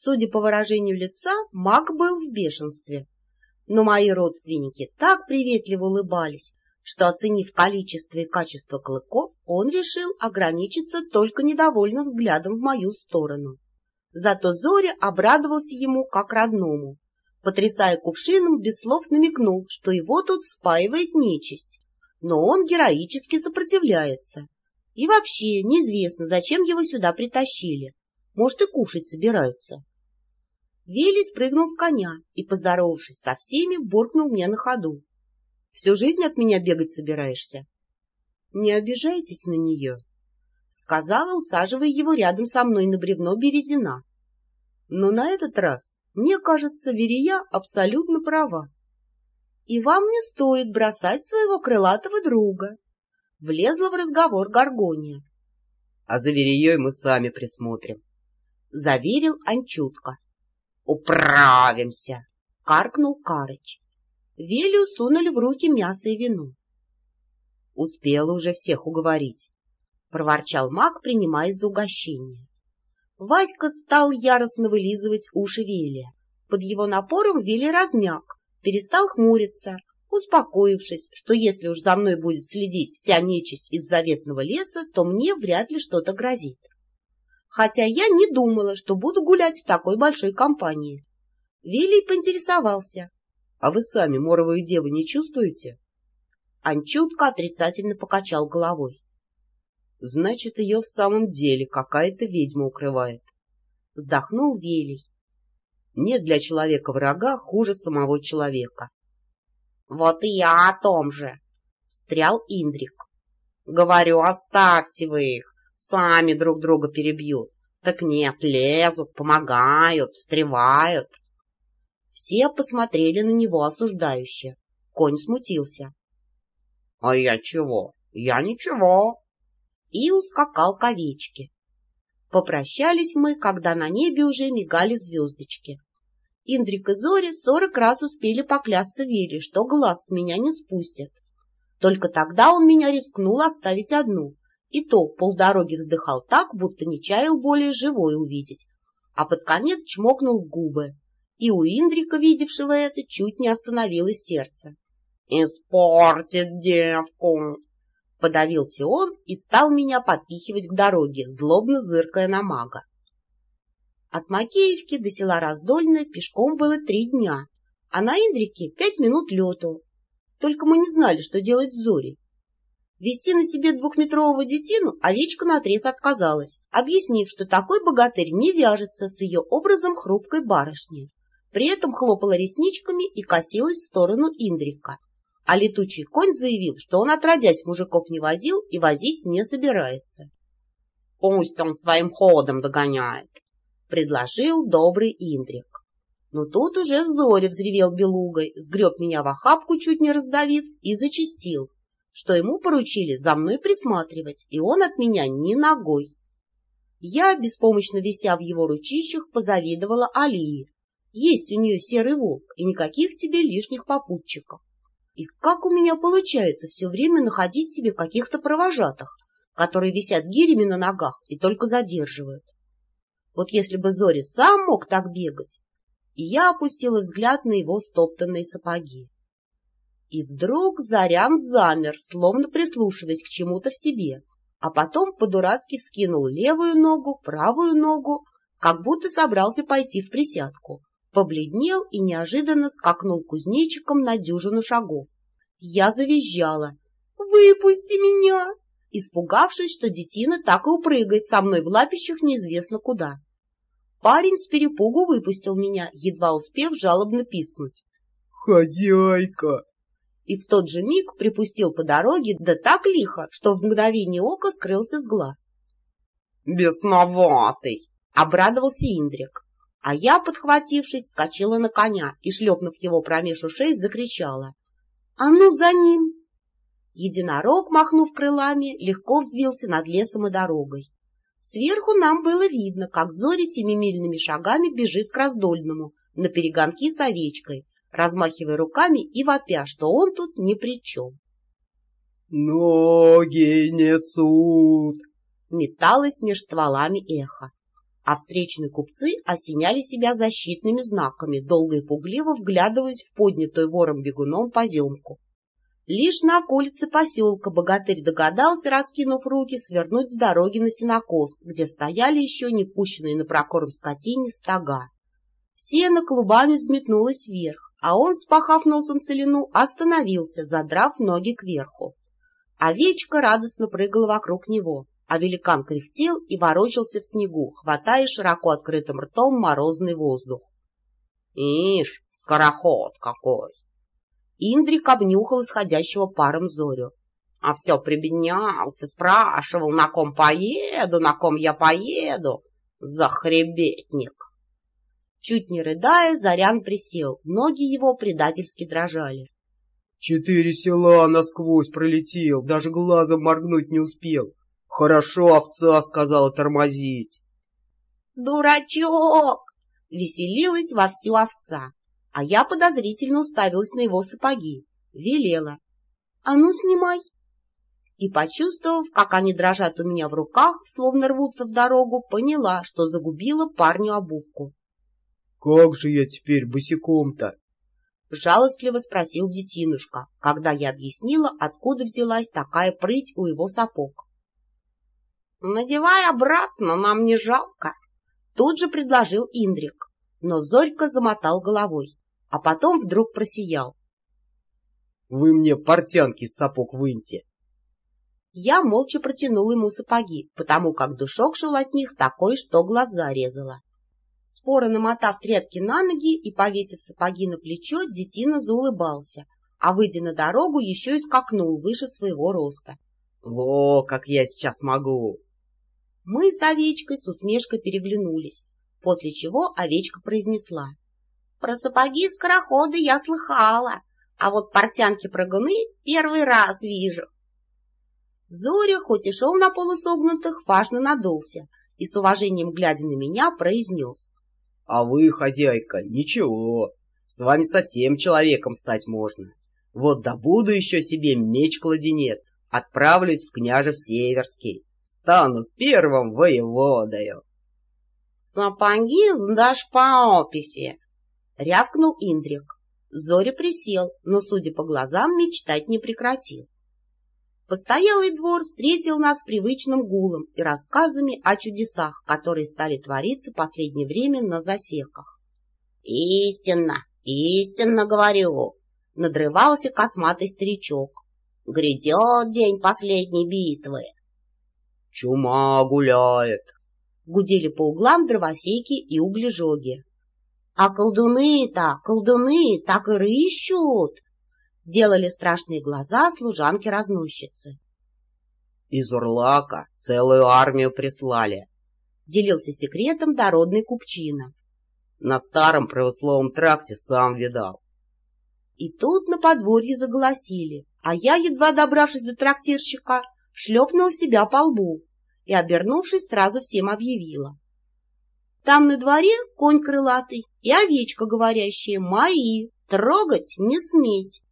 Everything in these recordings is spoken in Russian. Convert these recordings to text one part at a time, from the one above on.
Судя по выражению лица, маг был в бешенстве. Но мои родственники так приветливо улыбались, что, оценив количество и качество клыков, он решил ограничиться только недовольным взглядом в мою сторону. Зато Зоря обрадовался ему как родному. Потрясая кувшином, без слов намекнул, что его тут спаивает нечисть, но он героически сопротивляется. И вообще неизвестно, зачем его сюда притащили. Может, и кушать собираются. Вилли спрыгнул с коня и, поздоровавшись со всеми, буркнул мне на ходу. — Всю жизнь от меня бегать собираешься? — Не обижайтесь на нее, — сказала, усаживая его рядом со мной на бревно березина. Но на этот раз, мне кажется, Верия абсолютно права. И вам не стоит бросать своего крылатого друга. Влезла в разговор Гаргония. — А за Верией мы сами присмотрим, — заверил Анчутка. «Управимся!» — каркнул Карыч. Велю сунули в руки мясо и вино. «Успела уже всех уговорить», — проворчал маг, принимаясь за угощение. Васька стал яростно вылизывать уши Велия. Под его напором Вели размяк, перестал хмуриться, успокоившись, что если уж за мной будет следить вся нечисть из заветного леса, то мне вряд ли что-то грозит хотя я не думала, что буду гулять в такой большой компании. Вилли поинтересовался. — А вы сами моровую деву не чувствуете? Анчутка отрицательно покачал головой. — Значит, ее в самом деле какая-то ведьма укрывает. Вздохнул Велий. Нет для человека врага хуже самого человека. — Вот и я о том же, — встрял Индрик. — Говорю, оставьте вы их, сами друг друга перебьют. Так нет, лезут, помогают, встревают. Все посмотрели на него осуждающе. Конь смутился. — А я чего? Я ничего. И ускакал к овечке. Попрощались мы, когда на небе уже мигали звездочки. Индрик и Зори сорок раз успели поклясться Вере, что глаз с меня не спустят. Только тогда он меня рискнул оставить одну, и то полдороги вздыхал так, будто не чаял более живой увидеть, а под конец чмокнул в губы. И у Индрика, видевшего это, чуть не остановилось сердце. «Испортит девку!» Подавился он и стал меня подпихивать к дороге, злобно зыркая на мага. От Макеевки до села Раздольное пешком было три дня, а на Индрике пять минут лету. Только мы не знали, что делать с Зорей. Вести на себе двухметрового детину овечка наотрез отказалась, объяснив, что такой богатырь не вяжется с ее образом хрупкой барышни. При этом хлопала ресничками и косилась в сторону Индрика. А летучий конь заявил, что он отродясь мужиков не возил и возить не собирается. — Пусть он своим ходом догоняет, — предложил добрый Индрик. Но тут уже Зоря взревел белугой, сгреб меня в охапку, чуть не раздавив, и зачистил что ему поручили за мной присматривать, и он от меня ни ногой. Я, беспомощно вися в его ручищах, позавидовала Алии. Есть у нее серый волк, и никаких тебе лишних попутчиков. И как у меня получается все время находить себе каких-то провожатых, которые висят гирями на ногах и только задерживают? Вот если бы Зори сам мог так бегать, и я опустила взгляд на его стоптанные сапоги. И вдруг Зарян замер, словно прислушиваясь к чему-то в себе, а потом по-дурацки вскинул левую ногу, правую ногу, как будто собрался пойти в присядку. Побледнел и неожиданно скакнул кузнечиком на дюжину шагов. Я завизжала. «Выпусти меня!» испугавшись, что детина так и упрыгает со мной в лапищах неизвестно куда. Парень с перепугу выпустил меня, едва успев жалобно пискнуть. «Хозяйка!» И в тот же миг припустил по дороге, да так лихо, что в мгновение ока скрылся с глаз. «Бесноватый!» — обрадовался Индрик. А я, подхватившись, скочила на коня и, шлепнув его промеж ушей, закричала. «А ну за ним!» Единорог, махнув крылами, легко взвился над лесом и дорогой. Сверху нам было видно, как Зори семимильными шагами бежит к раздольному на перегонки с овечкой, размахивая руками и вопя, что он тут ни при чем. «Ноги несут!» Металось меж стволами эхо. а встречные купцы осеняли себя защитными знаками, долго и пугливо вглядываясь в поднятую вором-бегуном поземку. Лишь на околице поселка богатырь догадался, раскинув руки, свернуть с дороги на сенокос, где стояли еще не пущенные на прокорм скотине стога. Сено клубами взметнулось вверх, а он, спахав носом целину, остановился, задрав ноги кверху. Овечка радостно прыгала вокруг него а великан кряхтел и ворочался в снегу, хватая широко открытым ртом морозный воздух. «Ишь, скороход какой!» Индрик обнюхал исходящего паром Зорю. А все прибеднялся, спрашивал, на ком поеду, на ком я поеду. Захребетник! Чуть не рыдая, Зарян присел, ноги его предательски дрожали. Четыре села насквозь пролетел, даже глазом моргнуть не успел. Хорошо овца сказала тормозить. «Дурачок!» — веселилась вовсю овца, а я подозрительно уставилась на его сапоги. Велела. «А ну, снимай!» И, почувствовав, как они дрожат у меня в руках, словно рвутся в дорогу, поняла, что загубила парню обувку. «Как же я теперь босиком-то?» — жалостливо спросил детинушка, когда я объяснила, откуда взялась такая прыть у его сапог. «Надевай обратно, нам не жалко», — тут же предложил Индрик, но Зорька замотал головой, а потом вдруг просиял. «Вы мне портянки из сапог выньте». Я молча протянул ему сапоги, потому как душок шел от них такой, что глаза резала. Споро намотав тряпки на ноги и повесив сапоги на плечо, детина заулыбался, а, выйдя на дорогу, еще и скакнул выше своего роста. — Во, как я сейчас могу! Мы с овечкой с усмешкой переглянулись, после чего овечка произнесла. Про сапоги скороходы я слыхала, а вот портянки-прыгуны первый раз вижу. Зоря, хоть и шел на полусогнутых, важно надулся и с уважением глядя на меня произнес. — А вы, хозяйка, ничего, с вами совсем человеком стать можно. Вот добуду еще себе меч-кладенец, отправлюсь в княжев Северский стану первым воеводою. — Сапоги сдашь по описи, — рявкнул Индрик. Зоря присел, но, судя по глазам, мечтать не прекратил. Постоялый двор встретил нас привычным гулом и рассказами о чудесах, которые стали твориться последнее время на засеках. — Истинно, истинно говорю, — надрывался косматый старичок. — Грядет день последней битвы. Чума гуляет. Гудели по углам дровосеки и углежоги. А колдуны-то, колдуны так и рыщут! Делали страшные глаза служанки-разносчицы. Из Урлака целую армию прислали. Делился секретом дородный купчина. На старом православном тракте сам видал. И тут на подворье заголосили, а я, едва добравшись до трактирщика, шлепнул себя по лбу и, обернувшись, сразу всем объявила. Там на дворе конь крылатый и овечка говорящая «Мои! Трогать не сметь!»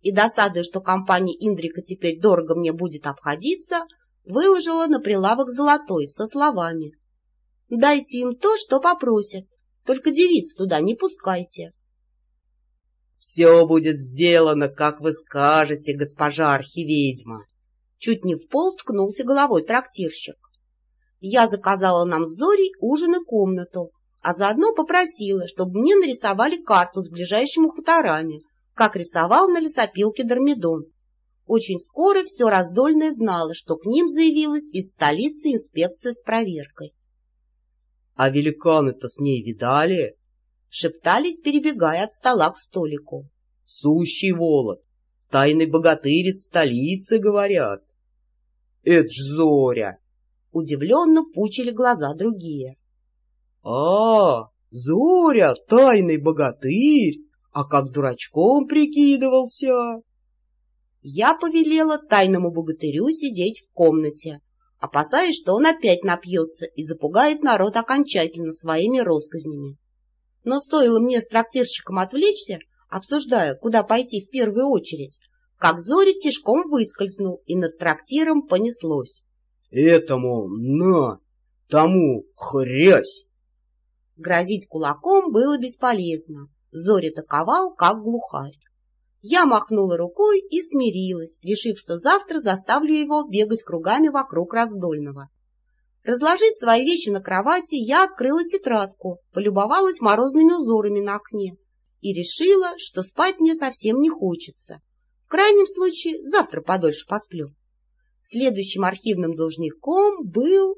И досадуя, что компания Индрика теперь дорого мне будет обходиться, выложила на прилавок золотой со словами «Дайте им то, что попросят, только девиц туда не пускайте». «Все будет сделано, как вы скажете, госпожа архиведьма», Чуть не в пол ткнулся головой трактирщик. Я заказала нам с Зорей ужин и комнату, а заодно попросила, чтобы мне нарисовали карту с ближайшими хуторами, как рисовал на лесопилке Дормидон. Очень скоро все раздольное знало, что к ним заявилась из столицы инспекция с проверкой. — А великаны-то с ней видали? — шептались, перебегая от стола к столику. — Сущий волод, тайный богатырь из столицы, говорят. Это ж Зоря! Удивленно пучили глаза другие. А, Зоря, тайный богатырь! А как дурачком прикидывался! Я повелела тайному богатырю сидеть в комнате, опасаясь, что он опять напьется и запугает народ окончательно своими росказнями. Но стоило мне с трактирщиком отвлечься, обсуждая, куда пойти в первую очередь, как Зорик тишком выскользнул, и над трактиром понеслось. — Этому на! тому хрясь. Грозить кулаком было бесполезно. Зоря таковал, как глухарь. Я махнула рукой и смирилась, решив, что завтра заставлю его бегать кругами вокруг раздольного. Разложив свои вещи на кровати, я открыла тетрадку, полюбовалась морозными узорами на окне и решила, что спать мне совсем не хочется. В крайнем случае, завтра подольше посплю. Следующим архивным должником был